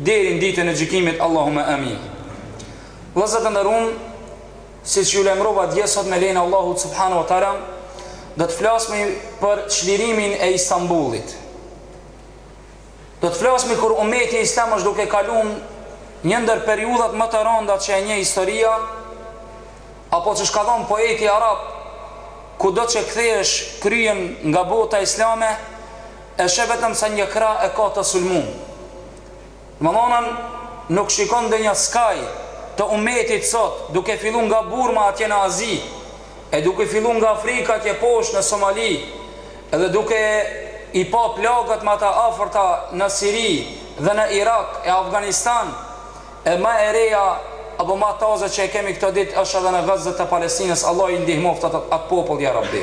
Deri në ditën e gjykimit Allahume Amin Vëllezër të nderuam, siç ju lajmërova dje sot me lejen e Allahut subhanahu wa taala, do të flasmi për çlirimin e Istanbullit. Do të flasmi kur umeti islam është duke kaluar një ndër periudhat më të rënda që e njeh historia, apo qysh ka thonë poeti arab, kudo që kthesh kryen nga bota islame, E sheh vetëm sa një krah e ka të sulmun. Domethënë nuk shikon ndonjë skaj të umetit sot, duke fillu nga Burma atje në Azi, e duke fillu nga Afrika atje poshtë në Somali, dhe duke i pa plagët ma të afërta në Siri dhe në Irak e Afganistan, e ma e reja apo ma taze që e kemi këto ditë është edhe në Gaza të Palestinës, Allahu i ndihmoftë atë popull ja Rabbi.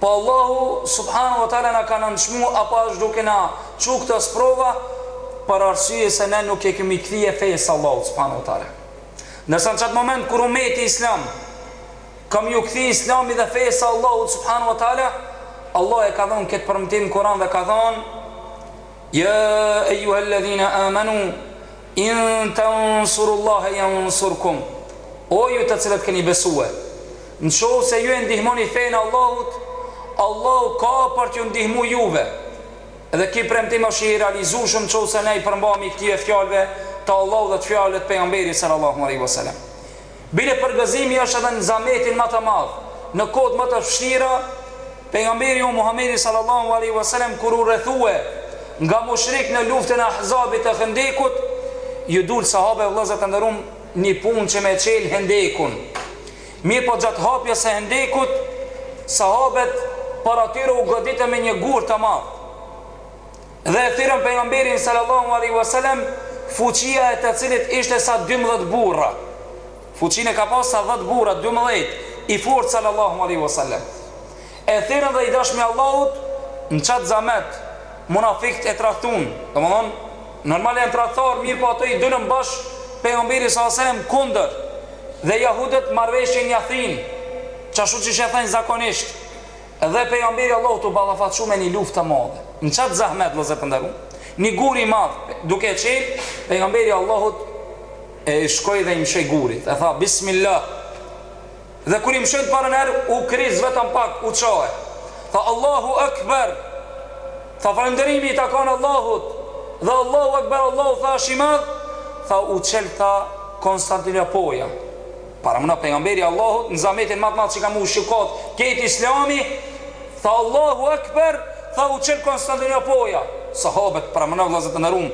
Po Allahu subhanahu wa taala na ka nënçmu apo asht duke na çu këto sprova për arsye se ne nuk i kemi kthy fesë së Allahut subhanahu wa taala. Ndërsa në çat moment kur ummeti islam ka me ju kthy islamit dhe fesë së Allahut subhanahu wa taala Allah e ka dhënë këtë premtim n'Kur'an dhe ka thënë Ja ejuhel ledhina amanu In tansurullahe yansurkum O ju të cilët keni besue, në qoftë se ju e ndihmoni fenë e Allahut, Allahu ka për t'ju ndihmu juve. Dhe ky premtim është i realizueshëm në qoftë se ne i përmbahemi këtyre fjalëve të Allahut dhe të fjalëve të Pejgamberit sallallahu alaihi wasallam. Bile përgëzimi është edhe në zametin ma të madh, në kohët ma të vështira, Pejgamberi jonë Muhammedi sallallahu alaihi wasallam kur u rrethue nga mushrikë në luftën e Ahzabit të Hendekut, ju dul sahabe vëllezër të nderuam një punë që me e çel Hendekun. Mirpo gjatë hapjes së Hendekut, sahabet para tyre u goditën me një gur të madh. Dhe e thirrën Pejgamberin sallallahu alejhi ue selem, fuqia e të cilit ishte sa dymbëdhjetë burra. Fuqinë e ka pas sa dhjetë burra, dymbëdhjetë, i fortë sallallahu alejhi ue selem. E thirrën dhe i dashtmi i Allahut në çat zamet, munafikët e tradhtunë, domethënë normal janë tradhtarë, mirëpo ato i dulën bash Pejgamberit sallallahu alejhi ue selem kundër. Dhe jehudët marrëveshjen ja thynë, çashtu qysh e thejnë zakonisht. Edhe Pejgamberi i Allahut u ballafaqu me një luftë të madhe. Në çat zahmet, vëllezër të nderuar, një gur i madh duke çel, Pejgamberi i Allahut e shkoi dhe i mshoi gurit, e tha bismillah. Dhe kur i mshoi të parën herë, u kriz vetëm pak, u ça. Tha Allahu Akbar. Tha falënderimi i takon Allahut. Dhe Allahu Akbar, Allahu tha është i madh. Tha u çel tha Konstantinopoja. Paramenoni pejgamberi i Allahut në zametin më të madh që ka mu shkatrru krejt Islami, tha Allahu Akbar, tha u çel Konstantinopoja. Sahabët paramenoni vëllezër të nderuam,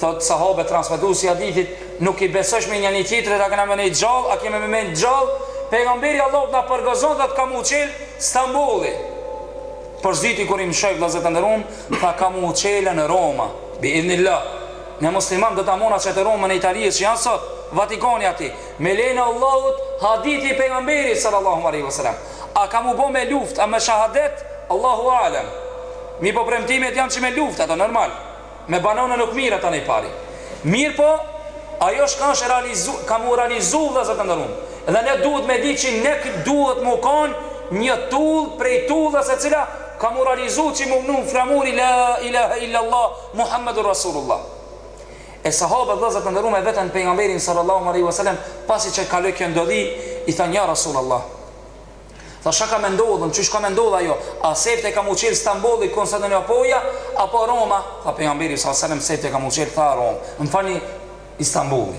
thot sahabët transmetuesi i hadithit, nuk i besoshmi njëri tjetrit, a kena me nejt gjallë, a kemi me met gjallë? Pejgamberi i Allahut na përgëzon që ka mu çel Stambolli. Për së dyti kur i mshoj vëllezër të nderuam, tha ka mu çelën edhe Roma. Bi idhnillah. Ne musliman do ta marrim qetë Romën e Italisë që janë sot, Vatikani aty. Me lejen e Allahut hadithi i pejgamberit sallallahu alejhi ve selam a ka mu bo me luft a me shahadet Allahu alem mirpo premtimet jan që me luft ato normal me bomba nuk merret ajo në pari mirpo ajo çka është realizu ka mu realizu vëllazër të nderuam dhe ne duhet me di që ne duhet mu kon një tull prej tullave e cila ka mu realizu që mu ngrit flamuri la ilaha illallah muhammedur rasulullah E sahabët vëllezër të nderuar e vetën pejgamberin sallallahu alejhi wa sellem pasi që kaloi kjo ndodhi i thanë ja rasul Allah thanë çka ka me ndodhën çysh ka me ndodhë ajo a sefte ka mu çel stambolli konstantinopoja apo roma tha pejgamberi sallallahu alejhi wa sellem sefte ka mu çel tha Romë më falni Istanbulli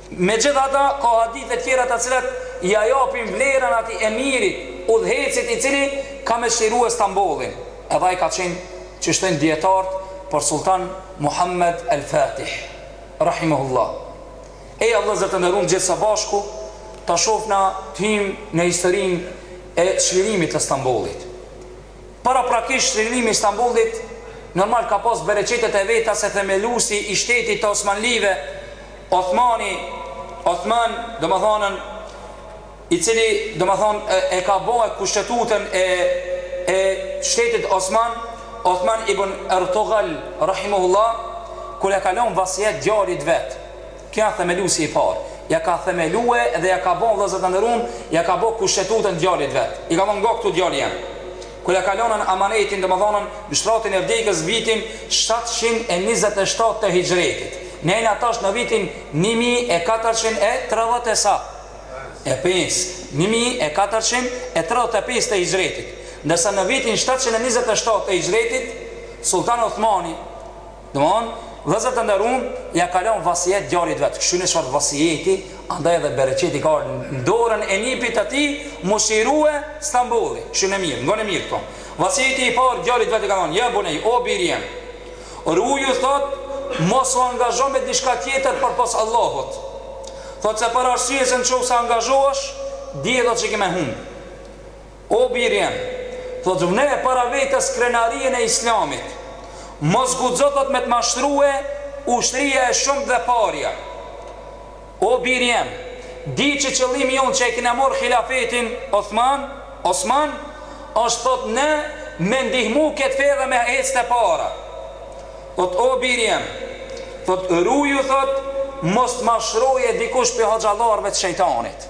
Megjithatë, ka hadithe tjera të cilat ia japin vlerën atij emirit, udhëheqësit i cili ka me çlirue Stambollin, edhe ai ka qenë, qysh thojnë dijetartë, për Sulltan Muhammed El Fatih, rahimehullah. Eja vëllezër të nderumë gjithë së bashku ta shofna të hyjmë në historinë e çlirimit të Stambollit. Paraprakisht çlirimi i Stambollit normal ka pas bereqetet e veta se themelusi i shtetit të Osmanlive Othmani Othman domethënën i cili domethënë e, e ka bo kushtetutën e e shtetit Osman Othman ibn Ertugal Rahimehullah kur ia ka lënë vasijet djalit vet Ky o themelusi i parë ja ka themelue dhe ja ka bo vëllezër të nderuam ja ka bo kushtetutën djalit vet i ka thonë ngo këtu djali jem kur ja ka lënë amanetin domethënë në shtratin e vdekës vitin shtatëqind e njëzet e shtatë të hixhretit ne jena tash në vitin një mijë e katërqind e tridhjetë e sa e pesë një mijë e katërqind e tridhjetë e pesë të hixhretit ndërsa në vitin shtatëqind e njëzet e shtatë të hixhretit Sulltan Uthmani Domthon, vëllezër të nderuam, ja ka lënë vasijet djalit vet. Kshyrne çfarë vasijeti, andaj edhe bereqeti ka ardh në dorën e nipit të tij, mu çlirue Stambolli. Kshyrne mirë, ngoni mirë këto. Vasijeti i parë djalit vet i ka thonë, ja bunej, o bir jem. Ruju thot, mos u angazho me diçka tjetër përpos Allahut. Thot se për arsye se në qoftë se angazhohesh, dije edhe ti që ki me humb. O bir jem, thot vneje para vetes krenarien e Islamit, mos guxo thot me të mashtrue ushtrija e shumt dhe parja. O bir jem, di që qëllimi jonë që e kena marr Hilafetin Othman, Osman, është thot ne me ndihmu ket fe dhe me hec te para. Thot o bir jem, thot ruju thot mos të mashtroje dikush pi hoxhallarve të shejtanit.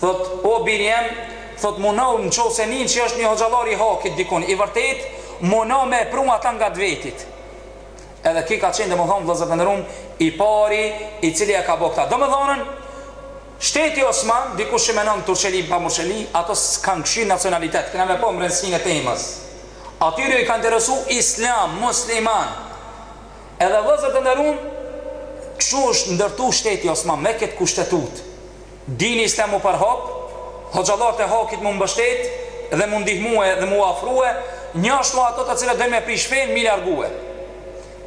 Thot o bir jem thot munohu nëqofse nin që është një hoxhallor i hakit dikun i vërtet munohu me e pru ata ngad vetit edhe ky ka qenë domethënë vëllazër të nderuam i pari i cili e ka bo këta domethënë shteti osman dikush që menon turqeli pa murqeli ato s'kan kshir nacionalitet kena me pa mbrendësin e temës atyre i ka interesu islam musliman edhe vëllazër të nderum kështu është ndërtu shteti osman me këtë kushtetut Dini i ynë mu përhap, hoxhallarët e hakit mu mbështet dhe mu ndihmue dhe mu afrue, njashtu ato të cilët dojnë me prish fenë mi largue.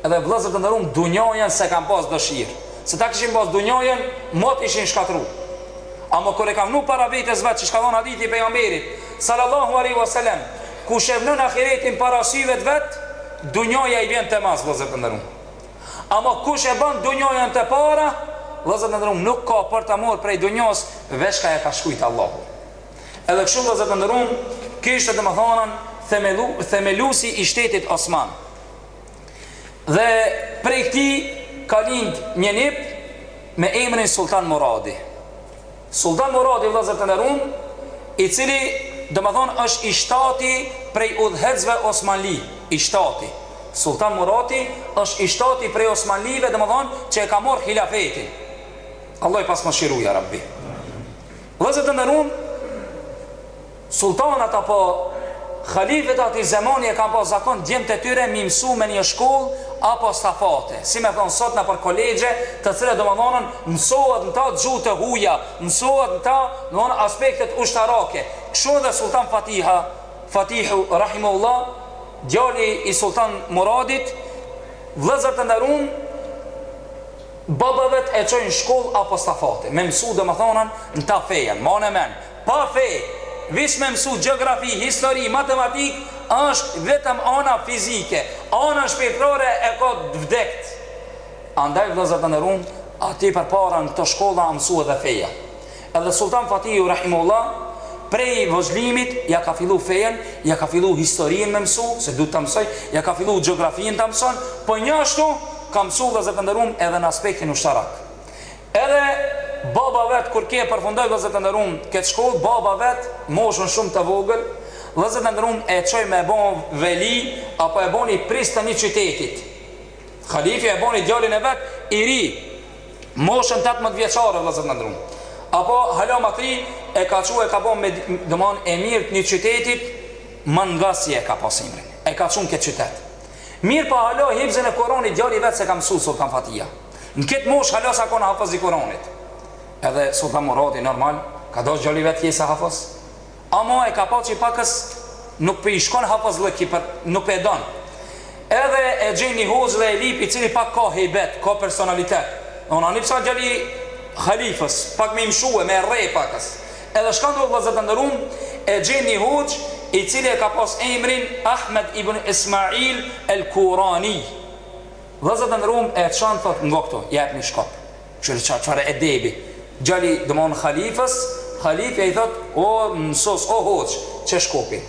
Edhe vëllezër të nderum, dunjajën s'e kanë pas dëshirë. Se t'a kishin pas dunjajën, moti ishin shkatërru. Amo kur e kanë vnu para vetes vet, siç ka thënë hadithi i pejgamberit, sallallahu alaihi wasallam, kush e vnon ahiretin para syve të vet, dunjaja i vjen te mas, vëllezër të nderum. Ama kush e ban dunjajen te para, vëllezër të nderum, nuk ka për ta marr prej dunjas veç çka ja ka shkujt Allahu. Edhe kshtu vëllezër të nderum, ky ishte domethënë themelusi i shtetit osman. Dhe prej këtij ka lind një nip me emrin Sultan Muradi. Sulltan Muradi vëllezër të nderum i cili domethënë është i shtati prej udhëheqësve osmanli i shtati Sulltan Muradi është i shtati prej osmanlive domethënë që e ka marrë hilafetin Allahu e past mëshiru ja rabbi vëllezër të nderum Sulltanët apo Halifet atij zemani e kanë pas zakon djemtë e tyre mi mësu me një shkollë apostafate, si me thonë sot nëpër kolegje, të cilat domethënë mësohet në ta gjuhë të huja, mësohet në ta domethënë aspektet ushtarake. Kështu edhe Sulltan Fatiha, Fatihu, rahimehullah, djali i Sulltan Muradit, vëllezër të nderum, baba i vet e çon n'shkollë apostafate, me mësu domethënë në ta fejen, mbane men, Pa fe, veç me mësu gjeografi, histori, matematik, është vetëm ana fizike, anën shpirtrore e ka të vdekt. Andaj vëllezër të nderum, aty përpara në këto shkolla u mësu edhe feja. Edhe Sulltan Fatihu rahimehullah prej voglimit ja ka fillu fejen, ja ka fillu historinë me mësu, se duhet ta mësoj, ja ka fillu gjeografinë ta mëson, po njashtu ka mësu vëllezër të nderum edhe në aspektin ushtarak. Edhe baba vet kur ke përfundoi vëllezër të nderuam këtë shkollë baba vet moshën shumë të vogël vëllezër të nderuam e çoi me bo veli apo e boni pris të ni qytetit halifja e boni djalin e vet i ri moshën tetëmbëdhjetë vjeçare vëllezër të nderuam apo hala ma t'ri e ka çu e ka bo domethon emir të një qytetit Mangasi e ka pas emrin e ka çu në këtë qytet mirëpo po hala hifzin e Kuranit djali vet s'e ka mësu Sultan Fatia Në këtë moshë hala s'a kon hafëz i Kuranit. Edhe Sultan Muradi normal, ka dashur djali vet të jetë sa hafëz. Ama e ka pa që pakës nuk po i shkon hafëzllëku por nuk e don. Edhe e gjen një hoxhë dhe e lyp i cili pak ka hejbet, ka personalitet. Domthon ani pse djali halifës, pak me i mshue, me e rre pakës. Edhe shka ndodh vëllezër të nderuam, e gjen një hoxhë i cili e ka pas emrin Ahmed ibn Ismail el-Kurani. Vëllezër të nderuam e çon thot ngo këtu i jep ni shkop kqyr çfarë edebi djali domthon halifës halifja i thot o mësus o hoxh qe shkopin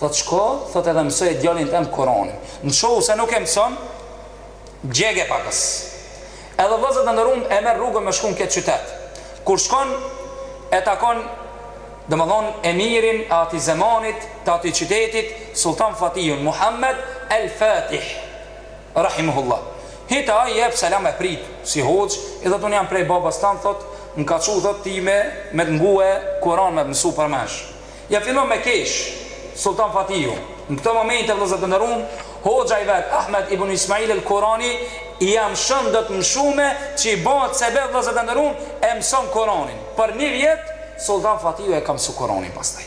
thot shko thot edhe mësoje djalin tem kuranin nqoftë se nuk e mëson djege pakës edhe vëllezër të nderuam e merr rrugën me shku në këtë qytet kur shkon e takon domthon emirin e atij zemanit të atij qytetit sulltan fatihun muhammed el fatih Rahimehullah. Hin te ai jep selam e prit, si hoxhë, i thotë unë jam prej babës tënd thotë, më ka çu thotë ty me të ngue Kur'an me të mësu përmendsh. Ja fillon me kesh Sulltan Fatihu. Në këto momente vëllezër të nderuam, hoxha i vet Ahmed ibn Ismail al-Kurani ia mshon do të mshume që i bëhet sebep vëllezër të nderuam e mëson Kur'anin. Për një vjet Sulltan Fatihu e ka mësu Kur'anin pastaj.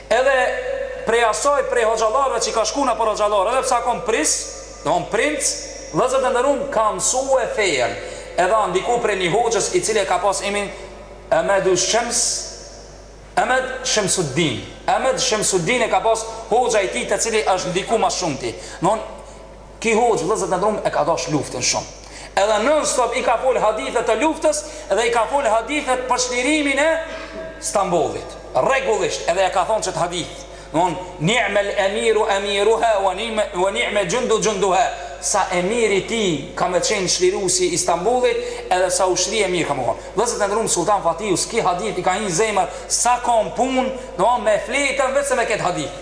Edhe prej asaj prej hoxhallarëve që ka shku nëpër hoxhallarë, edhe pse a kon pris, domthon princ, vëllezër të nderuam, ka mësue fejen. Edhe a ndiku prej një hoxhës i cili e ka pas emrin Ahmedu Shems, Ahmed Shemsuddin. Ahmed Shemsuddin e ka pas hoxha i tij te cili është ndiku ma s'shumti. Domthon Ky hoxhë vëllezër të nderum e ka dashtë luftën shumë edhe non stop i ka fol hadithe të luftës dhe i ka fol hadithet për çlirimin e Stambollit rregullisht edhe e ka thonë çet hadith domthon ni'mel emiru emiruha wa ni'mel jundu junduha sa emiri ti ka me qenë çlirusi i Stambollit edhe sa ushri e mirë ka me kon vëllezër të nderum sultan Fatihut qiky hadith i ka hin n'zemër sa ka punë domthon me fletën vetëm me kët hadith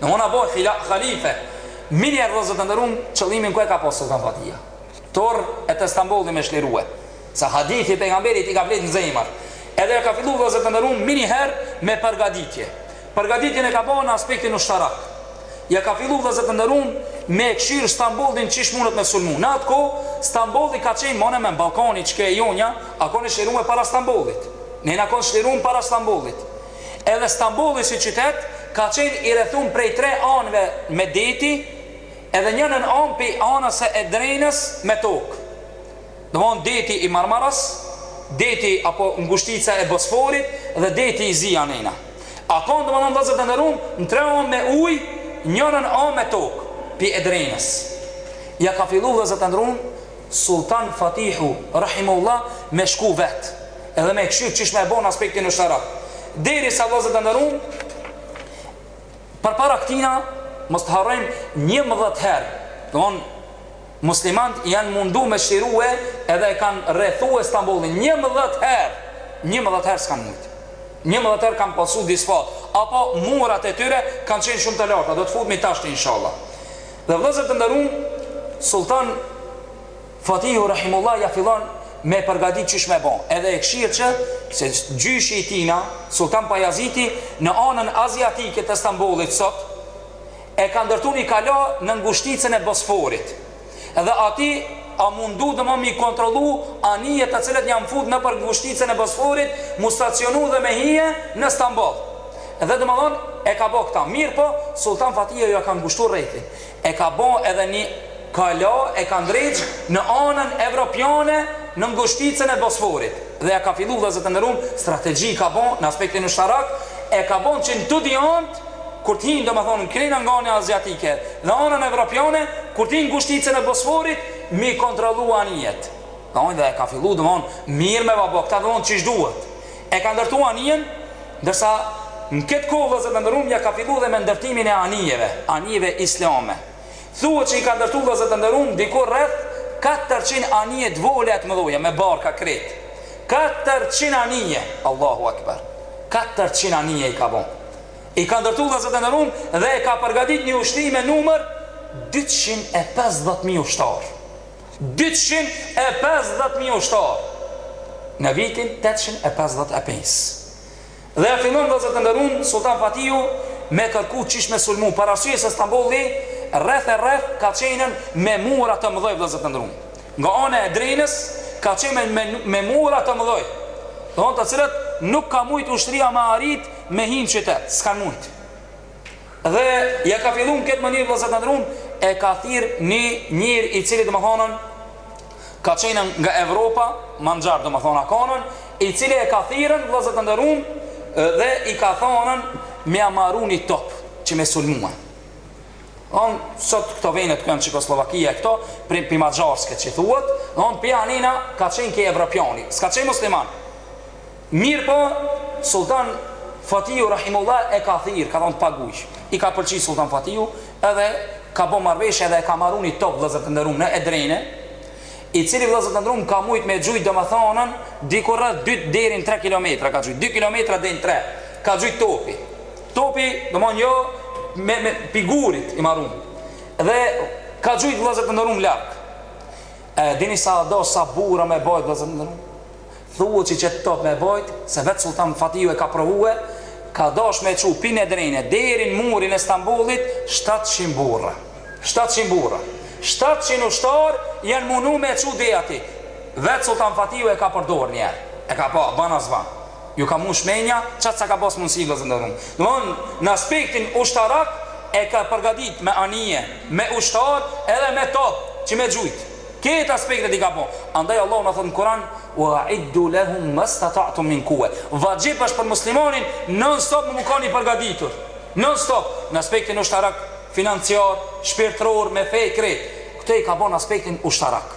Në hona bo hila, khalife, meniher vëllezër të nderun, qëllimin ku e ka pasë Sulltan Fatihu. Tor e të Stambolli me çlirue, se hadithi i Pejgamberit i ka vlejt në zemër. Edhe e ka fillu vëllezër të nderun, meniher me përgaditje. Përgaditjen e ka bo në aspektin ushtarak. Ja ka fillu vëllezër të nderun, me e kshyr Stambollin qysh mundet me sulmu. Në atë kohë, Stambolli ka qenë domethonë Ballkani që ke e jonja, a konë çlirue para Stambollit. Ne jem konë çlirun para Stambollit. Edhe Stambolli si qytet ka qenë i rrethun prej tre anëve me deti edhe njënën anë pej anës së Edrenës me tokë. Domthonë deti i Marmaras, deti apo ngushtica e Bosforit dhe deti i zi janë ena. A ka domthonë vëllezër të nderumë në tre anë me ujë njënën anë me tokë pej Edrenës. Ja ka fillu vëllezër të nderumë Sulltan Fatihu Rahimahullah me shku vetë. Edhe me e kshyr qysh me e bo n'aspektin ushtarak. Derisa vëllezër të nderuam, përpara këtina mos të harrojmë 11 herë. Domthon muslimanët janë mundu me çlirue edhe e kanë rrethue Stambollin 11 herë. 11 herë s'kanë mujt. 11 herë kanë pasu disfa, apo murat e tyre kanë qenë shumë të larta, do të futemi tashti inshallah. Dhe vëllezër të nderuam, Sultan Fatihu Rahimahullah ja fillon me përgadit qysh me e bo, edhe e kshyr që se gjyshi i tina, Sulltan Bajaziti, në anën aziatike të Stambollit sot, e ka ndërtu një kala në ngushticën e Bosforit, dhe aty a mundu domethonë m'i kontrollu anijet të cilët janë fut nëpër ngushticën e Bosforit, m'u stacionu dhe me hije në Stamboll. Dhe domethonë, e ka bo këta. Mirëpo, Sulltan Fatihu ja ka ngushtu rrethin. E ka bo edhe ni kala e ka ndreq në anën evropiane në ngushticën e Bosforit dhe ja ka fillu vëllezër të nderuam strategji ka bo në aspektin ushtarak e ka bo që në të dy anët kur të hijnë domethënë krejna nga ana aziatike dhe anën evropiane kur të hijnë n'ngushticën e Bosforit m'i kontrollu anijet domethënë dhe e ka fillu domethënë mirë me va bo këta domethënë qysh duhet E ka ndërtu anijen, ndërsa në këtë kohë vëllezër të nderuam ja ka fillu dhe me ndërtimin e anijeve, anijeve islame. Thuhet që i ka ndërtu vëllezër të nderuam diku rreth katërqind anije të vogla e të mëdha me barka krejt. Katërqind anije, Allahu Akbar. Katërqind anije i ka bo. I ka ndërtu vëllezër të nderuam dhe e ka përgadit një ushtri me numër dyqind e pesëdhjetë mijë ushtarë. dyqind e pesëdhjetë mijë ushtarë në vitin tetëqind e pesëdhjetë e pesë. Dhe e fillon vëllezër të nderun Sultan Fatihu me kërku qysh me sulmu për arsye se Stambolli rreth e rreth ka qenën me mura të mëdhoj vëllezër të nderun. Nga ana e Edrenës ka qenë me, me, me mura të mëdhoj. Domethonë të cilat nuk ka mujt ushtria me arrit me hi n'qytet, s'kanë mujt. Dhe ja ka filluar këtë mënyrë vëllazër të nderuam, e ka thirr një njeri i cili domethënë ka qenë nga Evropa, maxhar domethënë ka konë, i cili e ka thirr vëllazër të nderuam dhe i ka thonën me ja maru ni top që me sulmue. Domethonë sot këto vendet kah janë Çekoslovakia këto, prej pi Magjarskë që thuhet, domethonë pi andej ka qenë ky evropiani, s'ka qenë musliman. Mirëpo, Sulltan Fatiu Rahimullah e ka thirr, ka thonë të paguj. I ka pëlqy Sulltan Fatiu edhe ka bo marrëveshje dhe e ka maru ni top, vëllezër të nderumë, në Edrene, i cili, vëllezër të nderumë, ka mujt me gjujt domethënën diku rreth dy deri në tre kilometra ka gjujt, dy kilometra deri në tre ka gjujt topi. Topi, domethon jo me, me pi gurit i marun. Dhe ka gjujt, vëllezër të nderumë, lart. E dini sa do sa burra me bajt, vëllezër të nderumë? Thu që qat top me bajt se vet Sulltan Fatiu e ka provue ka dash me e çu pi n'Edrene deri në murin e Stambollit shtatëqind burra shtatëqind burra shtatëqind ushtar jan munu me e çu dej aty vet Sulltan Fatiu e ka përdor njer e ka pa ban a s'ban ju ka mush menja qat sa ka pas mundësi vëllezër të nderuam domthon në aspektin ushtarak e ka përgadit me anije me ushtar edhe me top që me gjujt Këto aspektet i ka bo. Andaj Allahu na thot në Kur'an, "Wa a'iddu lahum mastata'tum min quwwa." Vaxhib është për muslimanin non stop me u kon i përgatitur. Non stop, në aspektin ushtarak, financiar, shpirtëror, me fe, krejt. Këto i ka bo në aspektin ushtarak.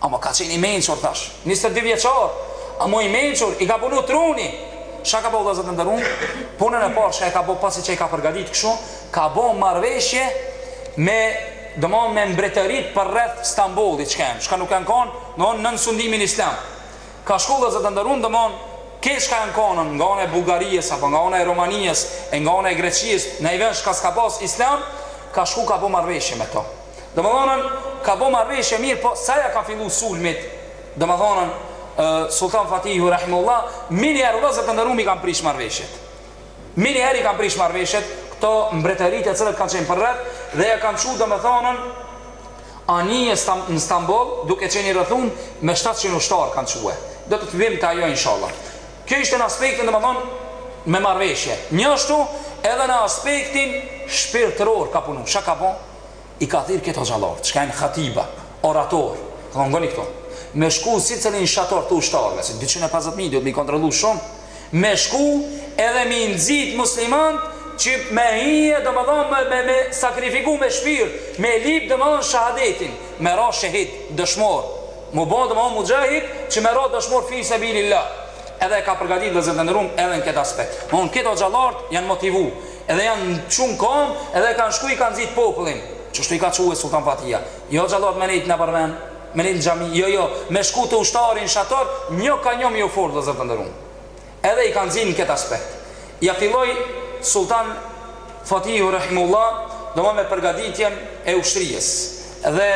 Ama ka qenë i mençur tash, njëzet e dy vjeçar, ama i mençur, i ka punu truni. Çka ka bo vëllezër të nderuam? Punën e parë që e ka bo pasi që i ka përgatit kështu, ka bo marrëveshje me do më thonë me mbretërit përreth Stambollit çka janë, çka nuk kanë kanë, do më thonë nën sundimin islam. Ka shku vëllezër të nderuar, do më thonë ke çka janë konë nga ana e Bullgarisë apo nga ana e Romanisë e nga ana e Greqisë, naj vend çka s'ka pas islam, ka shku ka bo marrëveshje me to. Do më thonën ka bo marrëveshje mirëpo sa ja ka fillu sulmit, do më thonën Sulltan Fatihu Rahimullah, menjëherë vëllezër të nderuar i kanë prish marrëveshjet. Menjëherë i kanë prishë marrëveshjet këto mbretëri të cilat kanë qenë përreth dhe ja kanë çu domethënën anijen në Stamboll duke qenë i rrethuar me shtatëqind ushtarë kanë çue. Do të të vijmë te ajo inshallah. Kjo ishte në aspektin domethënë me marrëveshje. Njashtu edhe në aspektin shpirtëror ka punu. Çka ka bo? I ka thirë këta hoxhallarë, çka janë khatiba, oratorë, ka thonë ngoni këtu. Me shku në secilin shator të ushtarëve, se 250 mijë duhet me i kontrolu shumë, me shku edhe me i nëzit muslimant, që me hi domethonë me, me, me sakrifiku me shpirt, me lyp domethonë shahadetin, me ra shehid, dëshmor, mu bo domethonë muxhahid, që me ra dëshmor fi sebililah. Edhe e ka përgatit vëllezër të nderum edhe në këtë aspekt. Domethonë këta hoxhallarët janë motivu, Edhe janë çu n'kom, edhe kanë shku i kanë nxit popullin. Qështu i ka çue Sultan Fatihi. Jo xhallot me nejt nëpër ven, me nejt në xhami, jo jo, me shku te ushtari n'shator, një ka një me ju ofru vllezër të nderum. Edhe i kanë nxit në këtë aspekt. Ja filloi Sultan Fatihu Rahimehullah, domethon me përgaditjen e ushtrisë. Dhe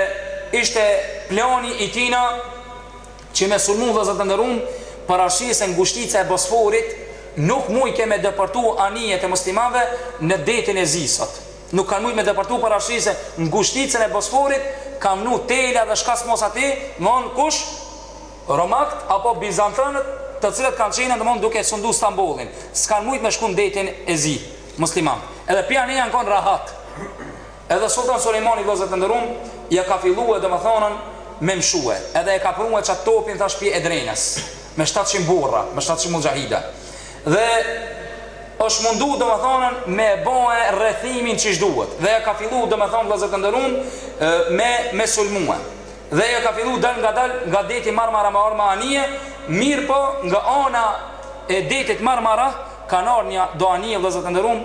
ishte plani i tina Që me sulmu vëllezër të nderuam për arsye se ngushtica e Bosforit nuk mujke me depërtu anijet e muslimanëve në detin e zi sot nuk kanë mujt me depërtu për arsyje se ngushticën e Bosforit kanë vnu tela dhe s'ka shans mos hi atje mo kush romakt apo bizantanët të cilët kanë qene domon duke sundu Stambollin s'kanë mujt me shku në detin e zi muslimanët edhe pi ani janë kon rahat Edhe Sulltan Sulejmani vëllezër të nderuam ja ka fillue domethënën me mshue edhe e ka prue çat topin thash pi Edrenës me shtatëqind burra me shtatëqind muxhahida dhe është mundu domethënën me e ba rrethimin çish duhet dhe ja ka fillu domethënë vëllezër të nderuam me sulmue dhe ja ka fillu dalngadal nga deti Marmara me arm e anije mirëpo nga ana e detit Marmara kanë ardhur një do anije vëllezër të nderuam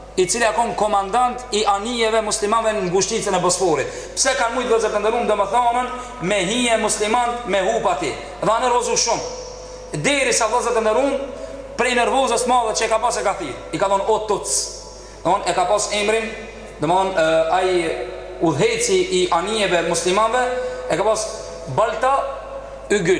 i cili ka qenë komandant i anijeve muslimanëve në ngushticën e Bosforit. Pse kanë s'mujtën vllezër të nderum domethonë me hije muslimanët me hup aty. Dhe a nërvozu shumë. Derisa vllezër të nderum, prej nërvozës madhe që e ka pas e ka thirr. I ka thonë o tuc. Dhe e ka pas emrin, domethonë ai udhëheqsi i anijeve muslimanëve, e ka pas Balltaoglu.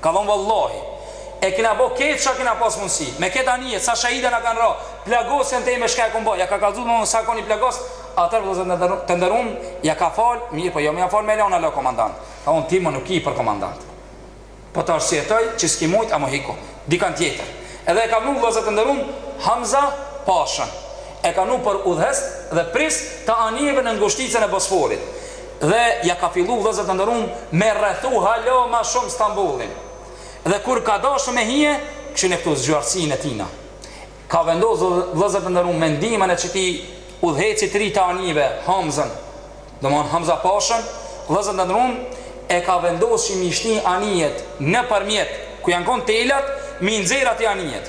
Ka thon vallahi E kena bo ketë ça kena pas mundësi Me këto anije sa shahida na kan ra Plagosjen teme shka e kom ba Ja ka kalzu domon sa a kon i plagos Atëherë vëllezër të nderum Ja ka fal Mirëpo jo me ja fal me lon hala komandant Ka thon ti mo nuk je për komandant Po të arsyetoj që s'ki mujt amo hiku Dikan tjetër Edhe e ka vnu vëllezër të nderum Hamza Pashën E ka vnu për udhëheqs dhe prijs Të anijeve në ngushticën e Bosforit Dhe ja ka fillu vëllezër të nderuam me rrethu hala ma shumë Stambollin dhe kur ka dashur me hije kshyreni këtu zgjuarsinë e tina ka vendos vëllezër të nderuam me ndihmën e qëtij udhëheqsi të ri të anijeve Hamzën domthon Hamza Pashën vëllezër të nderuam e ka vendos që m'i shti anijet nëpërmjet ku janë kon telat m'i nxjerr atje anijet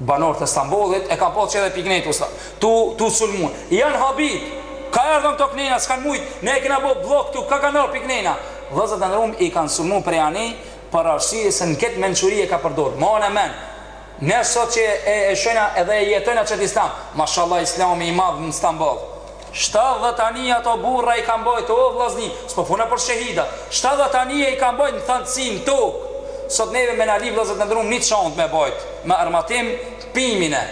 Banorët e Stambollit e kanë pa se edhe pi knej tu, tu sulmu. Janë habitë! Ka erdhën kto knena, s'kanë mujtë, ne e kena bo bllok ktu, ka kanë ardhë pi knena. Vëllezër të nderuam i kanë sulmu prej ani, për arsye se një këtë mençuri e ka përdorë. Mani mend, ne sot që e, e shohina edhe e jetojna qëtë Islam, mashallah Islami i madh në Stamboll, Shtatëdhjetë anije ato burra i ka bajt o vllazni, s'po folna për shehidat, shtatëdhjetë anije i kanë bajt në thatësi në tokë, sot neve me na li vëllezër të nderum ni çantë me bajt me armatim pimine,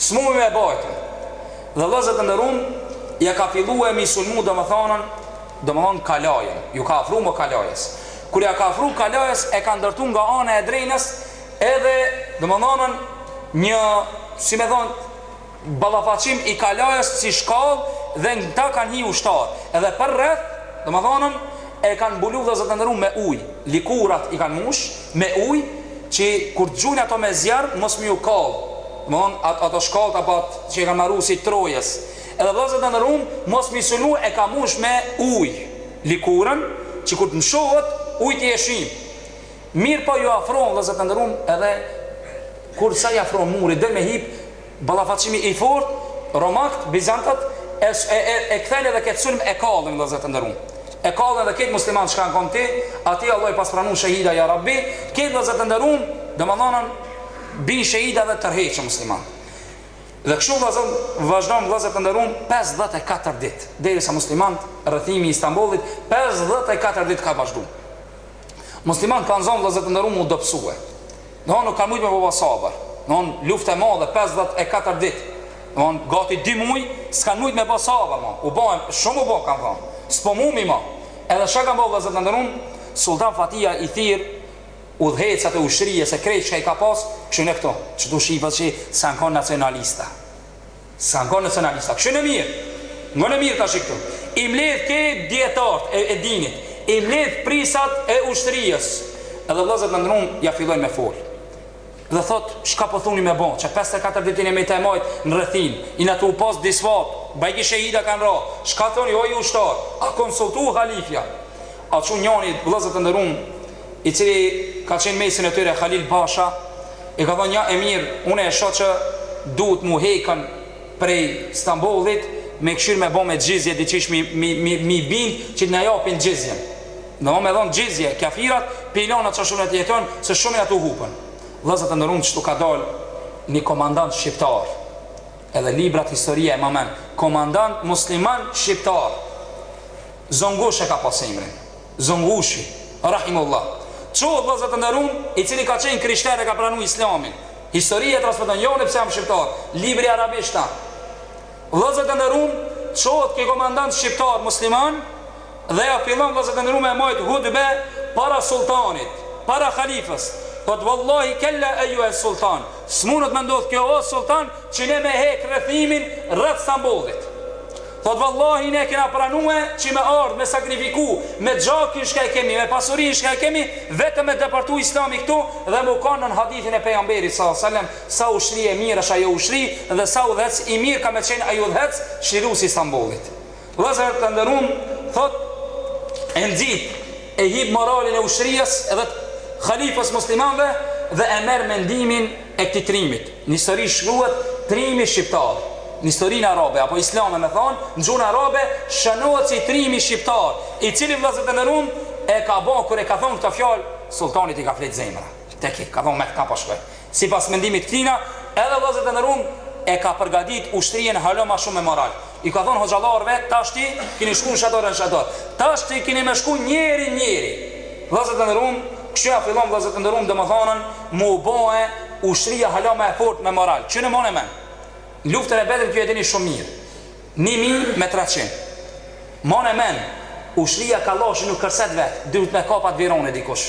s'mumi me bajt dhe vëllezër të nderum ja ka fillue mi sulmu domethënë domethënë kalajën, ju ka afru më kalajës, kur ja ka afru kalajës e ka ndërtu nga ana e Drenës edhe domethënën një si me thonë ballafaqim i Kalajës si shkallë dhe në ta kanë hi ushtarë edhe përreth domethënë e kanë mbulu vëllezër të nderuar me ujë likurat i kanë mush me ujë që kur të gjujnë ata me zjarr mos me ju kallë domethënë ato ato shkallët apo atë që e kanë maru si trojës edhe vëllezër të nderuar mos mi zanë e ka mush me ujë likurën që kur të mshohet ujë t'i lëshijnë mirë po ju afrohen vëllezër të nderuar edhe kur sa i afrohen murit del me hip Ballafaqimi i fortë, Romakët, Bizantët, e, e, e, e kthejnë edhe këtë sulm e kallin, vëllëzër të nderum. E kallin edhe këtë musliman që kanë konë aty, aty Allahu i past pranu shahida, ja rabbi, këtë vëllëzër të nderum, domethonë, bin shahida dhe tërheqen muslimanët. Dhe kështu vëllazë vazhdon vëllazën të nderum 54 ditë derisa muslimanët rrethimi i Stambollit 54 ditë ka vazhdu. Muslimanët kanë zonë vllazën të nderum mu dobsue. Domethonë nuk kanë mujtë me bo ma sabër. Domethonë luft e madhe, 54 ditë. Domethonë gati 2 muj, s'kanë mujtë me bo sabër. Ma. U bo, shumë u bo kanë thonë. S'po mujmi ma. Edhe çka ka bo vllazën të nderum, Sultan Fatihu i thirr udhëheqsat e ushtrisë krejt çka i ka pasë, kqyrni këta, që ta shifni që s'kanë konë nacionalista. S'kan kon nacionalista kqyrne mirë. Ngone mirë tash këtu. I mledh krejt dijetart e, e dinit. I mledh prisat e ushtrisë. Edhe vëllezër të nderum ja fillojnë me fol. Dhe thot, çka po thoni me bo, qe 54 ditë jemi tu e majt në rrethim, jena tu pas disfat, bajagi shehida kanë ra. Çka thoni o ju ushtar? A konsultu halifja? A çu njëri vëllezër të nderum i cili ka qenë n'mesin e tyre Halil Pasha, i ka thonë, ja emir, une e shoh që duhet mu hekën prej Stambollit, me kqyr me bo me xhizje diqysh mi, mi, mi, mi bind që t'na japin xhizjen. Domethonë me dhonë xhizje, qafirat, pi lona që shumë e t'jeton, se shumë e t'u hupën. Vllaznit e nderum qatu ka dal një komandant shqiptar, edhe librat historia e man mend, komandant musliman shqiptar, zongush e ka pas emrin. Zongushi, rahimehullah. Çohet vëllezër të nderum, i cili ka qenë krishter e ka pranu islamin. Historia e transmeton, jo unë pse jam shqiptar, libri arabisht ta. Vëllezër të nderum, çohet ky komandant shqiptar musliman dhe ja fillon vëllezër të nderum me majt hutbe para sulltanit, para halifës. Thot wallahi kella ejuhes sulltan, s'munët me ndodh kjo o sulltan që ne me hek rrethimin rreth Stambollit. Thotë vallahi ne e kena pranue që me ardhë me sakrifiku me gjakin shka e kemi me pasurin shka e kemi vetëm me depërtu islami këtu dhe mu kanë nën hadithin e pejgamberit salallahu selem sa ushri e mirë është ajo ushri dhe sa udhëheqës i mirë ka me qenë ai udhëheqës çlirusi i Stambollit vëllezër të nderuam thotë e nxit e hip moralin e ushtrias dhe të halifës muslimanëve dhe e merr mendimin e këtij trimit. Në histori shkruhet trimi shqiptar. Në historinë arabe apo islame me thonë, në gjuhën arabe shënohet si trimi shqiptar, i cili vëllezër të nderuam e ka bë kur e ka thonë këto fjalë, sulltanit i ka flet zemra. Tek ka thonë me këta po shkoj. Sipas mendimit të ktina, edhe vëllezër të nderum e ka përgatit ushtrien halo ma shum me moral. I ka thon hoxhallarve tashti kini shku në shator në shator. Tashti kini me shku njeri në njeri. Vëllezër të nderum, kështu ja fillon vëllezër të nderum domethënën me u boe ushtria halo ma e fort me moral. Çyni mone mend. Luftën e Bedrit ju e dini shum mir. Ni mij me treqind. Mone mend, ushtria Kallashi nuk kërset vet, duhet me kap at viron e dikush.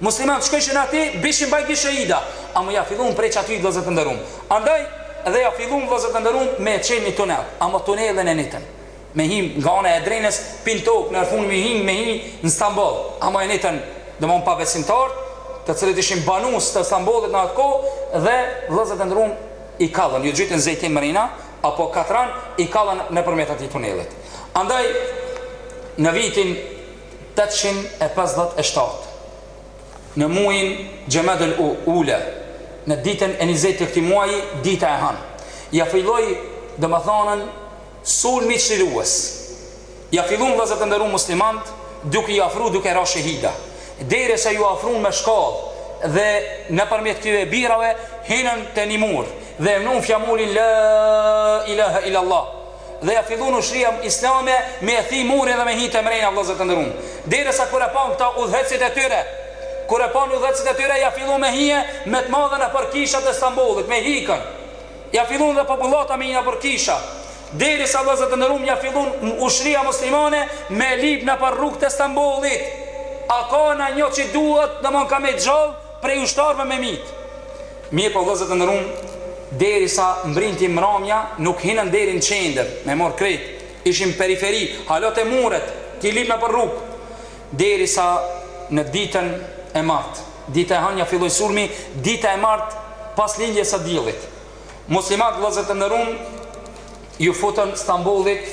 Muslimanët shkojshin atje, bishin bajgi shehida, ama ja filluan prej çatij vëllezër të nderuam. Andaj dhe ja filluam vëllezër të nderuam me e çel një tunel, ama tunelin e nitën. Me hi nga ana e Drenës, pi nën tokë, në fund me hi, me hi në Stamboll, ama e nitën, domthon pabesimtarët, të cilët ishin banues të Stambollit në atë kohë dhe vëllezër të nderuam i kallën, ju gjytën zejtin mrina apo katran, i kallën nëpërmjet atij tunelit. Andaj në vitin tetëqind e pesëdhjetë e shtatë, në muajin Xhemadel Ula, në ditën e njëzet të këtij muaji, dita e hënë, ia filloi domethënë sulmi çlirues. Ia filluan vëllezër të nderuar muslimantë duke iu afruar duke ra shehida, derisa iu afruan me shkallë dhe nëpërmjet këtyre birave hynën te një mur dhe e vënë flamurin La ilahe illallah, Dhe ja fillun ushtria islame me e thij murin dhe me hi te mrena vëllezër të nderuam. Deri sa kur e panë këta udhëheqësit e tyre, kur e panë udhëheqësit e tyre ja fillun me hi me të madhe nëpër kishat e Stambollit, me hikën. Ja fillun dhe popullata me hi nëpër kisha. Deri sa vëllezër të nderuam ja fillun ushtria muslimane me lip nëpër rrugët e Stambollit. A ka na njo që duhet domethonë ka met gjallë prej ushtarëve me mitë. Mirëpo vëllezër të nderuam, deri sa mbrinti mramja nuk hinën deri në qendër, me marrë krejt, ishin n periferi, hala te muret, ti lip nëpër rrugë. Deri sa në ditën e martë, dita e hanë ja filloi sulmi, dita e martë pas lindjes së diellit. Muslimat vëllezër të nderuam, Iu futën Stambollit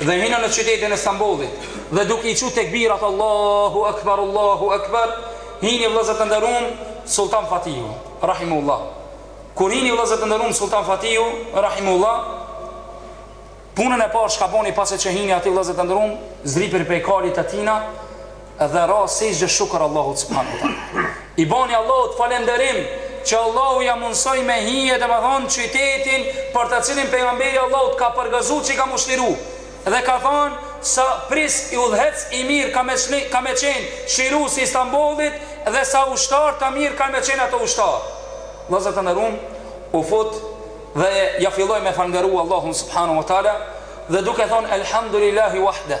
dhe hinën në qytetin e Stambollit dhe duke i çu tekbirat Allahu Akbar, Allahu Akbar, hini vëllëzër të nderuam Sulltan Fatihu, Rahimullah. Kur hini vëllëzër të nderuam Sulltan Fatihu, Rahimullah, punën e parë çka boni pasi që hini aty vëllëzër të nderuam, zdrypi prej kalit të tina, dhe ra sexhde shukër Allahut subhanahu wa taala. I bani Allahut falënderim që Allahu ja mundësoi me hi dhe me thonë qytetin për të cilin pejgamberi Allahut ka përgëzu që ka m'u çliru dhe ka thonë sa prijës i udhëheqës i mirë ka me, qni, ka me qenë çlirusi i Stambollit dhe sa ushtar të mirë ka me qenë ato ushtar vëllezër të nderum u fut dhe ja filloi me falënderu Allahun subhanahu wa taala dhe duke thonë elhamdulillahi wahde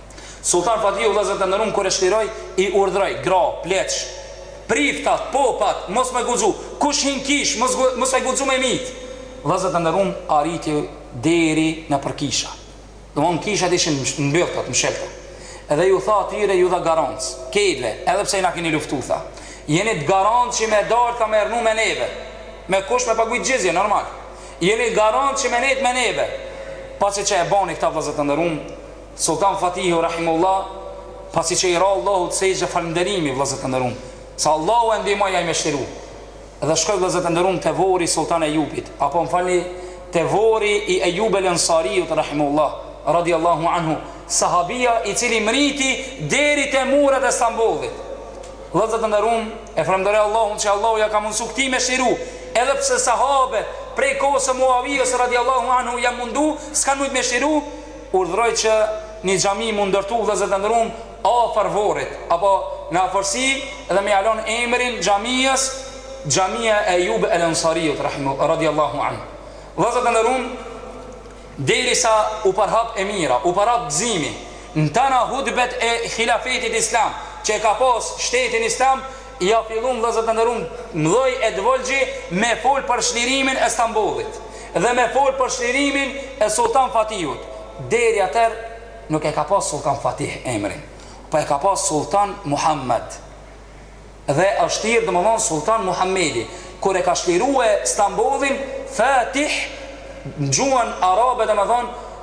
Sulltan Fatihu, vëllezër të nderuam, kur e çliroi, i urdhëroi, Gra, pleq, priftat, popat, mos me guxu, kush hin kishë, mos, mos me guxu me myt. Vëllezër të nderuam, arriti deri nëpër kisha. Domthonë kishat ishin të mbyllta, të mshelta. Dhe ju tha atyre, ju dha garancë, krejtve, edhe pse i na keni luftu, tha, jeni të garant që me dalë, tha, me rnu me neve, me kush me pagujt xhizje, normal. Jeni të garant që me nejt me neve. Pasi që e bani këta, vëllezër të nderuam, Sulltan Fatihu Rahimullah pasi që i ra Allahut sexhde falënderimi vëllezër të nderuam se Allahu e ndihmoi atë me çliru dhe shkoi vëllezër të nderuam te varri Sulltan Ejubit apo më falni te varri i Ejub el Ensariut Rahimullah Radiallahu Anhu Sahabija i cili mriti deri te muret e Stambollit vëllezër të nderuam e falënderoi Allahun që Allahu ja ka mundësu këtij me çliru edhe pse Sahabet prej kohës së Muavijës Radiallahu Anhu janë mundu s'kanë mujt me çliru Urdhëroi që një xhami m'u ndërtu vëllezër të nderum afër vorrit apo në afërsi dhe me ja lon emrin xhamisë Xhamia e Ejub el Ensariut radiallahu anh vëllezër të nderum derisa u përhap e mira u përhap gëzimi në tana hutbet e Hilafetit Islam që e ka pas shteti Islam Ja fillun vëllezër të nderum t'mdhej e t'vogji me fol për çlirimin e Stambollit dhe me fol për çlirimin e Sulltan Fatihut deri atëher nuk e ka pas Sulltan Fatih emrin po e ka pas Sulltan Muhammed dhe ashtu domethën Sulltan Muhammedi kur e ka çlirue Stambollin Fatih në gjuhën arabe domethën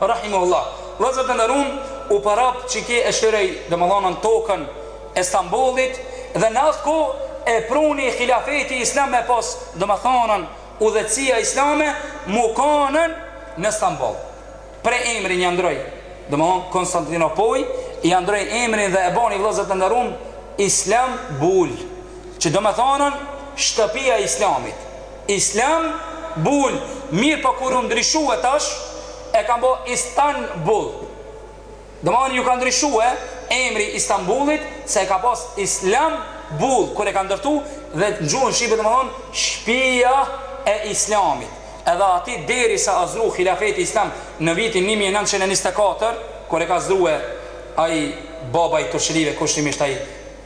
Rahimahullah. Vëllezër të nderuam, u përhap gjithë kjo e shëndrroi, domethënë në tokën e Stambollit dhe në atë kohë e pruni Hilafeti Islam me pas, domethënë udhëheqësia islame m'u kanë në Stamboll. Prej emrin ja ndroi, domethënë Konstantinopojë, ja ndroi emrin dhe e bani vëllezër të nderuam Islambul, që domethënë shtëpia e Islamit. Islam bul mirë po kur u ndryshue tash e kan bo Istanbull domthon ju ka ndryshue emri istanbullit se e ka pas islam bull kur e ka ndërtu dhe në gjuhën shqipe domthon shpija e islamit edhe aty derisa a zdru hilafeti islam në vitin një mijë e nëntëqind e njëzet e katër kur e ka zdrue ai baba i turqelive kushtimisht ai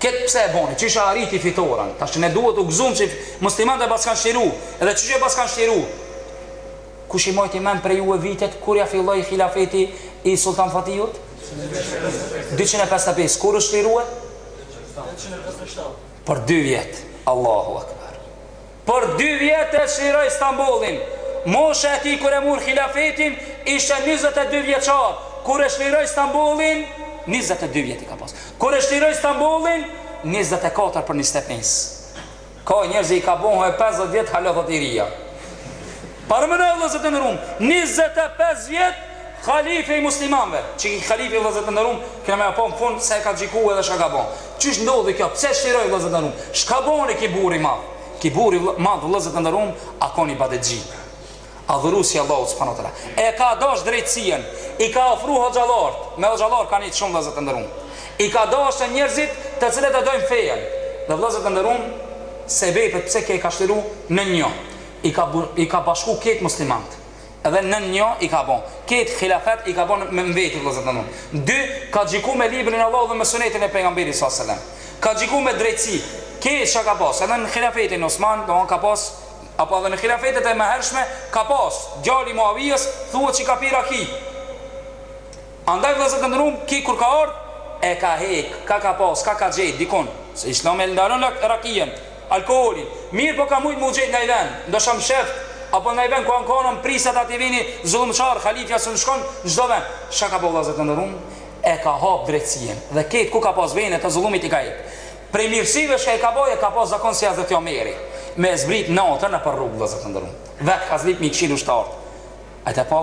Ketë pse e boni, qysh e arriti fitoren, tash ne duhet u gëzumë që muslimanët e paskan çliru, edhe qysh e paskan çliru, kush i majti men prej juve vitet, kur ja filloj hilafeti i Sulltan Fatihut? Dyqind e pesëdhjetë e pesë, kur është çlirue? Për dy vjet, Allahu Akbar. Për dy vjet e çliroi Stambollin. Mosha e tij kur e mur Hilafetin ishte njëzet e dy vjeçar. Kur e çliroi Stambollin, njëzet e dy vjet i ka pas. Kur e çliroi Stambollin, njëzet e katër për njizet e pes. Ka njerëz që i ka bo e pesëdhjetë vjet hala thot i ri jam. Paramenoni vëllezër të ndërum, 25 vjet Khalife i muslimanve, çi khalife vëllezër të ndërum, kena me pa n'fun si e ka gjiku edhe shka ka bon. Qysh ndodhi kjo pse çliroi vëllezër të nderuam çka boni ki burrë i madh ki burrë i madh vëllezër të nderuam a koni ibadetxhi adhurues i Allahut subhanu teala e ka dash drejtësien i ka ofru hoxhallart me hoxhallart ka nejt shumë vëllezër të nderuam i ka dashë njerëzit të cilët e dojnë fejen dhe vëllezër të nderuam sebepet pse ki e ka çliru një i ka i ka bashku ketë muslimanët Edhe nën një i ka bon. Ketë khilafet i ka bon me veti vëllezër të nderum. Dy, ka gjiku me librin e Allahut dhe me sunetin e pengamberi sa sëllem. Ka gjiku me drejtësi. Ke çka ka pas. Edhe në khilafetin Osman, domthon ka pas, apo edhe në khilafetet e me hershme, ka pas. Djali i Muavijës, thuhet se ka pi raki. Andaj vëllazër të ndërum ki kur ka ardh e ka hek ka ka pas ka ka gjet dikun se islami e ndalon lak rakijën alkoholin mirpo ka mujt mu gjet naj ven ndoshta msheft apo naj ven ku jan kanun prisat ati vini zullumqar halifja sun shkon çdo ven çka ka bo vëllazër të ndërum e ka hap drejtësien dhe ket ku ka pas vene të zullumit i ka hek prej mirsive çka i ka bo e ka bo zakon si hazreti omeri me zbrit natën nëpër rrug vëllazër të ndërum vet ka zbrit me i kqir ushtart e ti pa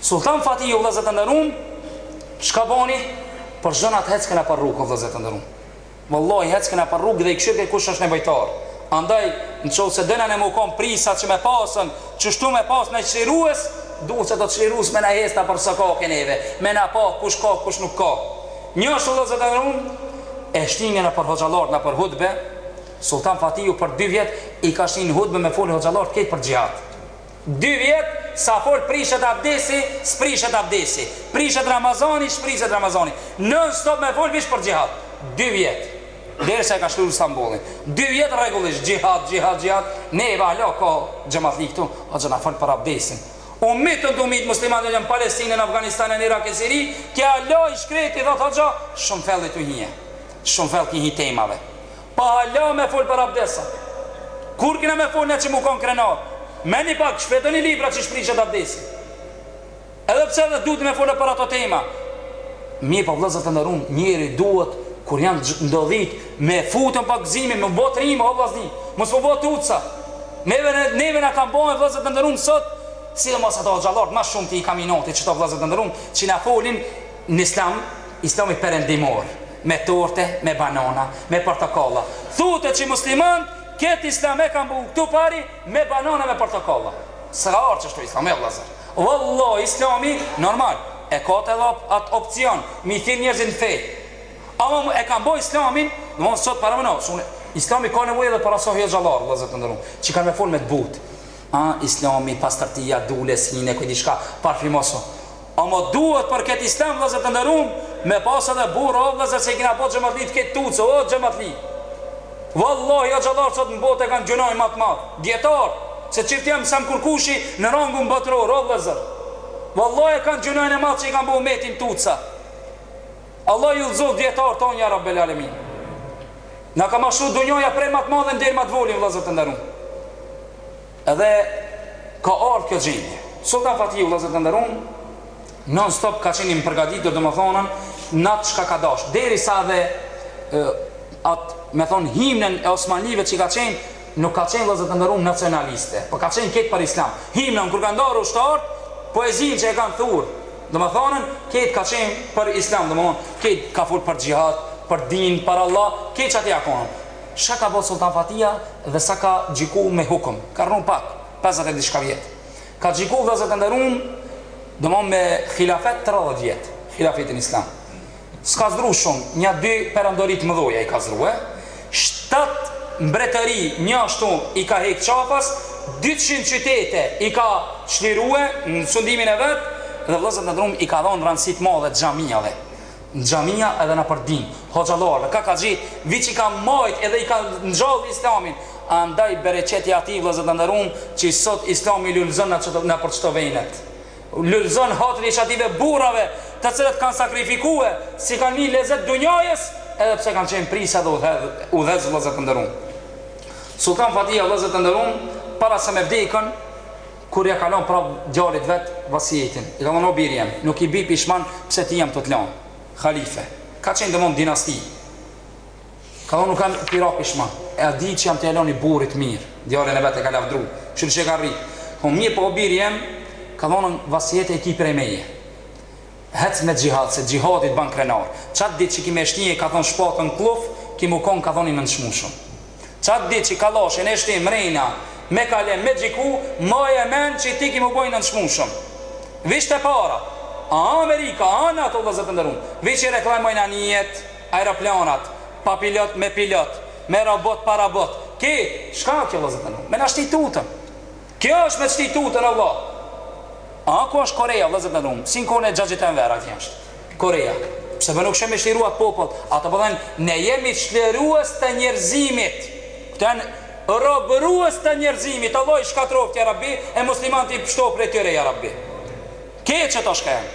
Sulltan Fatihi o vëllezër të nderuam çka boni për çdo natë hecke nëpër rrugë o vëllezër të nderuam Vallahi hecke nëpër rrugë dhe i kqyrke kush është nevojtar andaj nëse dona me kon prisa që me pas qështu me pas naj çlirues duhet që çdo çlirues me na ecë nëpër sokake neve me na pa kush ka kush nuk ka njiashtu vëllezër të nderuam e shtinke nëpër hoxhallarët nëpër hudbe Sulltan Fatihu për dy vjet i ka shtinë hudbe me fol hoxhallarët ketë për xhihat Dy vjet s'ka fol prishet abdesi s'prishet abdesi prishet ramazani s'prishet ramazani non stop me fol viç për xhihad dy vjet deri sa e ka shtruar stambollin dy vjet rregullisht xhihad xhihad xhihad ne evalla ka xhamatli këtu hoxha na fol për abdesin ummeti tu u myt muslimanët në palestinë në afganistan në irak e siri ke alo i shkreti thot hoxha shumë fell je tu hi shumë fell ki hi temave Po hala me fol për abdesa. Kur kena me fol ne që mu kon krenar. Merrni pak shfletoni libra qysh prishet abdesi. Edhe pse edhe duhet me fol për ato tema. Mirëpo vëllezër të nderuam, njeri duhet kur janë ndodhit me futën pa gëzimin, me bo trima o vëllazni, mos me bo tuca. Neve neve na kanë bën vëllezër të nderuam sot, sidomos ato hoxhallart më shumë ti i kam inati qëto vëllezër të nderuam, që na folin Në Islam, Islami perendimor, me torte, me banana, me portokalla. Thotë që muslimanët këtë Islam e kanë bërë këtu pari me banana e me portokalla. S'ka ardhur kështu Islami o vëllazër. Vallahi Islami normal e ka edhe atë opcion me i thirr njerëzit në fe. Ama e kanë bërë Islamin, domthonë sot paramëno, sunë. Islami ka nevojë edhe për aso hoxhallar, vëllazër të nderuar, që kanë me fol me të butë. Ah, Islami, pastërtia, dule, sine, kujt diçka, parfymoso. Ama duhet për këtë islam vëllezër të nderuam me pas edhe burra o vëllezër se i kena bo xhematlit kejt tuca o xhematli Vallahi hoxhallarët sot në botë e kanë gjunahin ma të madh dijetarët se çiftë janë mësan kurkushi në rangun botëror o vëllezër Vallahi e kanë gjunahin e madh që i kanë bo umetin tuca Allah i udhëzoft dijetarët tonë ja rabbel alemin Na ka mashtru dunjaja prej ma të madhin e deri ma të vogëlin vëllezër të nderuam Edhe ka ardhë kjo gjendje. Sultan Fatihu, vëllezër të nderuam, non stop ka qenë i përgatitur domethënë në atë çka ka dashtë, deri sa edhe atë, me thonë, himnen e osmanlive që ka qenë, nuk ka qenë, vëllezër të nderuam, nacionaliste, po ka qenë kejt për islam. Himnen, kur kanë ndarë ushtarët, poezinë që e kanë thurë, domethënë, kejt ka qenë për islam, domethënë, kejt ka folë për xhihad, për din, për Allah, kejt qaty ja konë. Çka ka bo Sulltan Fatia dhe sa ka gjiku me hukëm? Ka rrnu pak, pesëdhjetë e diçka vjet. Ka gjiku vëllezër të nderum, domon me Hilafet tridhjetë vjet, Hilafetin Islam. S'ka rrzu shumë, nja dy perandori të mëdhoja i ka rrzue, shtatë mbretëri njashtu i ka hek qafas, dyqind qytete i ka çlirue në sundimin e vet dhe vëllezër të nderum i ka dhon randësi të madhe xhamiave. Xhamia edhe na përdin hoxhallarëve kakaxhi viç i ka majt edhe i ka ngjall islamin andaj bereqeti atij vllëzër të nderum qi sot islami lulëzon në qëto nëpër qëto venet lulëzon hatri i qatyve burrave të cilët kan sakrifikue s'i kan ni lezet dunjajës edhe pse kan qenë prisa dhe udhëheq udhëheqës vllëzër të nderum Sulltan Fatia vllëzër të nderum para se me vdekën Kur ja ka lanë prapë djalit vet vasijetin, i ka thënë o bir jem, nuk i bij pishman pse ti jam të të lanë, halife. Ka qenë domon dinasti. Ka thënë nuk kam bi ra pishman. E a di që jam të ja lanë një burrit mir, djalin e vet e ka lavdru, kështu e ka rrit. Po mirë po o bir jem, ka thënë vasijetin e ki prej meje. Hec me xhihad, se xhihadi të ban krenar. Çat ditë që ki me shni e ka thënë shpatën n'kllëf, ki mu kon ka thënë i nënçmushëm. Çat dit qi kallashin e shtin mrejna me kalem me xhiku maje men qi ti ki mu bo i nënçmushëm veç te para aa amerika aa nato vëllëzër të nderum veç i reklamojn anijet aeroplanat pa pilot me pilot me robot pa robot e çka kjo vëllëzër të nderum me na shti tutën Kjo është me shti tutën o vlla. Aa ku është Koreja vëllezër të nderuam, si në kohën e xhaxhit Enver atje është Koreja, pse po nuk shkojmë me çliru atë popull, ata po thonë ne jemi çlirues të njerëzimit, këto janë robërues të njerëzimit, Allah i shkatroftë ja Rabbi e muslimanët i pshtoftë prej tyre ja Rabbi, qe ato çka janë.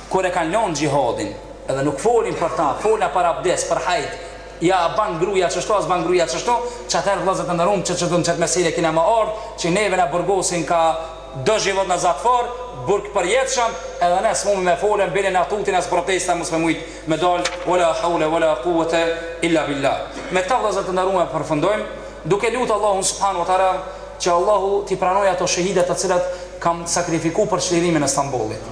Kur e kanë lanë xhihadin edhe nuk folin për ta, folin për abdes, për hajd, ja a ban gruaja kështu a s'ban gruaja kështu, çat'herë vëllezër të nderuam që shko në çat meselë kena me ardhë që neve na burgosin na çojn doxhivot na zatvor, burg të përjetshëm, edhe ne s'mundemi me folë e bile na tutin as protesta mos me mujt me dalë wala hawla wala quwwata illa billah. Me këtë vëllezër të nderuam e përfundojmë duke lutë Allahun subhanu wa ta'ala që Allahu t'i pranojë ato shehida të cilët kanë sakrifiku për çlirimin e Stambollit.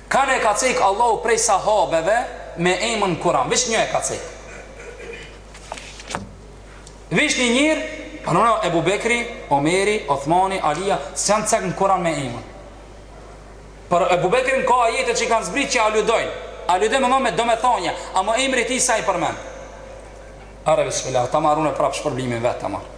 Kend e ka cek Allahu prej sahabeve me emën n'Kuran veç një e ka cek Veç një njeri A menon Ebu Bekri, Omeri, Othmani, Alia S'jen cek në Kuran me emën Për Ebu Bekrin ka ajetet që i kanë zbrit që aludojn Aludojn me më me do me thon Ama emrin tij s'ja përmend Hajde bismillah, ta marr une prapë shpërblimin vetë ta marrë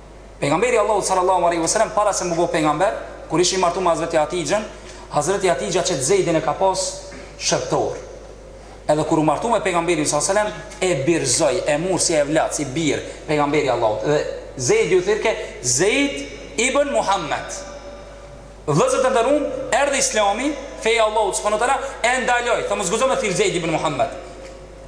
Pejgamberi i Allahut sallallahu alejhi ve sellem para se mu bo pejgamber, kur ishi i martu me Hazreti Hatixhen, Hazreti Hatixha qet Zejdin e ka pas shërbtor. Edhe kur u martu me pejgamberin sallallahu alejhi ve sellem, e birzoj, e mur si evlad, si bir, pejgamberi i Allahut. Dhe Zejdi u thirrke Zejd ibn Muhammed. Vëllezër të nderuam, erdhi Islami, feja e Allahut subhanahu wa taala, e ndaloi, tha mos guxo me thirr Zejd ibn Muhammed.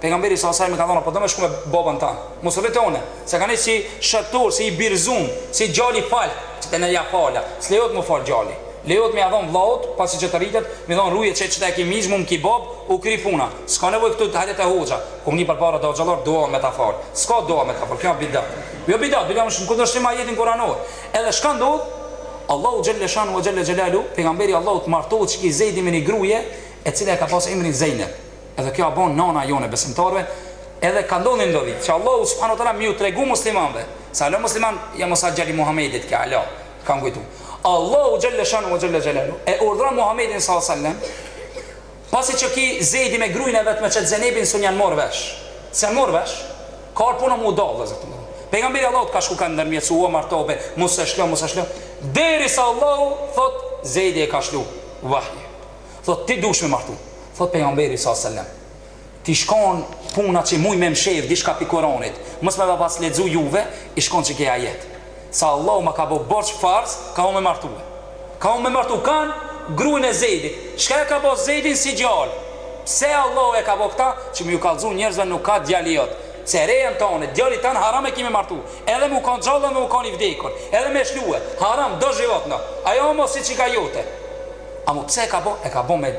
Pejgamberi salasalem ka thonë, po do me shku me babën tand. Mos rritë e une, se ka nejtë si shërbtor, si i birzum, si djali falë, që të ne ja fala. S'lejot me u falë djali. Lejot me ja thonë vlaut, pasi që të rritët, mi thonë ruje qe qet e ki mixhë, mu më ki babë, u kri puna. Ska nevoj këtu të hajde te hoxha. Kur vijn përpara te hoxhallarë, dua me ta falë. Ska dua me ta falë, kjo bidat. Jo bidat, bidat është në kundërshtim me ajetin kuranor. Edhe çka ndodh? Allahu xhelle shanu ve xhelle xhelalu, pejgamberi i Allahut martohet qiky Zejdi me ni gruaje, e cila e ka pas emrin Zeineb. Edhe kjo a bo nana jone besimtarve Edhe ka ndodh një ndodhi Që Allahu subhanehu teala me ju tregu muslimanve Se a kon musliman Jo mos a gjali Muhammedit ke a Ka ngujtu Allahu gjelle shanuhu gjelle gjelaluhu E urdhron Muhammedin sa sallem Pasi që ky Zejdi me grunë e vet me qëtë Zejnebin S'jan marr vesh S'jan marr vesh Ka ardh puna mu da dhe zëtë Pejgamberi Allahut ka shku ka ndërmjecu O martove Mos e lsho mos e lsho Deri sa Allahu thot Zejdi e ka lshu Vahje Thotë, ti dush me martu. Thotë pejgamberi sa selam, t'ish kon puna që muj me mshef dishka pi Kuranit, mos me jau pas lexu juve, ish kon qeky ajet. Se Allahu ma ka bo borxh farz, ka unë me martue. Ka unë me martu kan grunë e Zejdit. Çka e ka bo Zejdin si djalë? Pse Allahu e ka bo këta që me ju kallxu njerëzve nuk a djali jot. Se rejen tane, djalit tan haram e ki me martu. Edhe me u kon gjallë edhe me u kon i vdekur. Edhe me lshue. Haram, do zhivotno. Ajo o bo si çika jote. Ama pse e ka bo, e ka bo me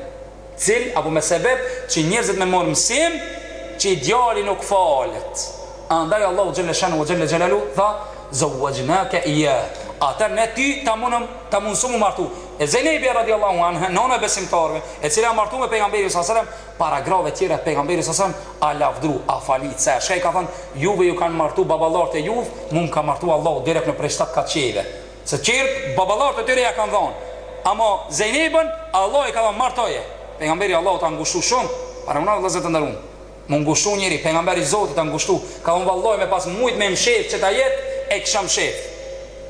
qëllim apo me sebep që njerëzit me marrë mësim që i djali nuk falet. Andaj Allahu Gjelle Shanuhu Gjelle Gjelaluhu tha, zevvexhnakeha, atëher ne ty ta mundëm, ta mundësum mu martu. E Zejnebi radiallahu anha, nënë e besimtarve, e cila a martu me pejgamberin sa selem, para grave tjera e pejgamberit sa selem, a lavdru, a falit, se çka i ka thënë, juve ju kanë martu baballarët e juv, mu më ka martu Allahu direkt prej shtatë kat qiejve. Se tjert baballarët e tyre ja kanë dhanë, ama Zejnebën Allahu e ka dhanë martoje. Pejgamberi i Allahut a ngushtu shumë, paramendoni vëllezër të nderum. Mu ngushtu njeri, pejgamber i Zotit a ngushtu, ka thonë vallahi me pas mujt me mshef qët ajet, e kisha mshef.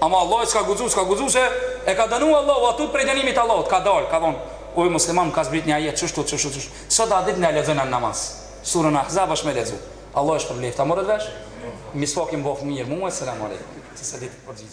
Ama Allahu s'ka guxu, s'ka guxu se e ka dënu Allahu, a tut prej dënimit të Allahut, ka dalë, ka thonë, o musliman më ka zbrit një ajet qështu, qështu, qështu, sot e ditë na e lexojna në namaz, surën Ahzab e ke me lexu. Allahu e shpërbleftë, a morët vesh? Misvakin bëftë mirë, mua, selam alejkum.